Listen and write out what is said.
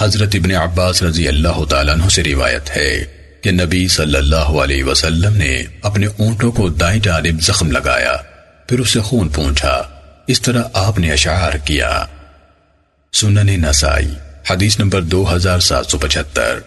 حضرت ابن عباس رضی اللہ تعالیٰ عنہ سے روایت ہے کہ نبی صلی اللہ علیہ وسلم نے اپنے اونٹوں کو دائیں جانب زخم لگایا، پھر اسے خون پونچھا۔ اس طرح آپ نے اشعار کیا۔ سنن نسائی، حدیث نمبر دو ہزار سات سو پچھتر